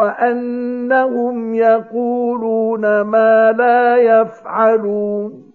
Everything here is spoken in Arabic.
وأنهم يقولون ما لا يفعلون.